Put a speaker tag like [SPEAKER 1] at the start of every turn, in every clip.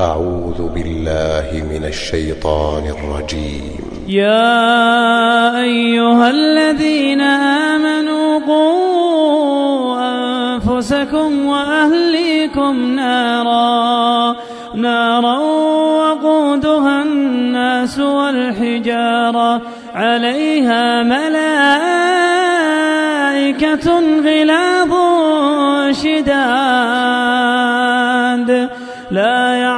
[SPEAKER 1] أعوذ بالله من الشيطان الرجيم يا أيها الذين آمنوا قوا أنفسكم وأهليكم نارا نارا وقودها الناس والحجارة عليها ملائكة غلاظ شداد لا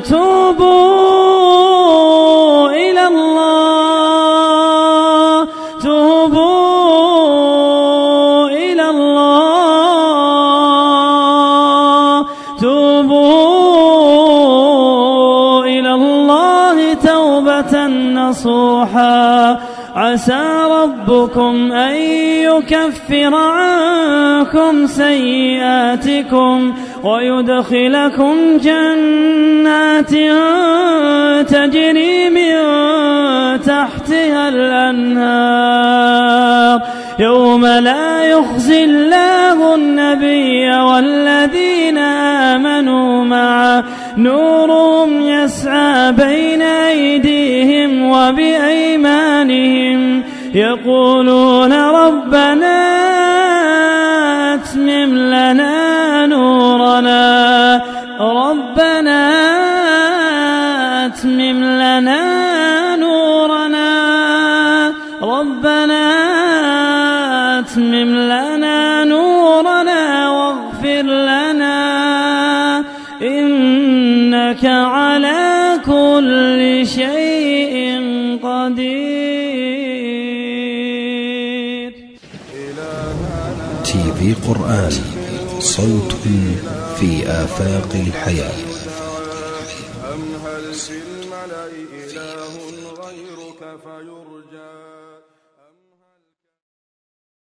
[SPEAKER 1] توبوا إلى الله توبوا إلى الله توبوا إلى الله توبة نصوحا عسى ربكم أن يكفر عنكم سيئاتكم ويدخلكم جنة جنات تجري من تحتها الأنهار يوم لا يخزي الله النبي والذين آمنوا معه نورهم يسعى بين أيديهم وبأيمانهم يقولون ربنا أتمم لنا نورنا ربنا أتمم لنا نورنا ربنا أتمم لنا نورنا واغفر لنا إنك على كل شيء قدير تي في قرآن صوت في آفاق الحياة فيرجى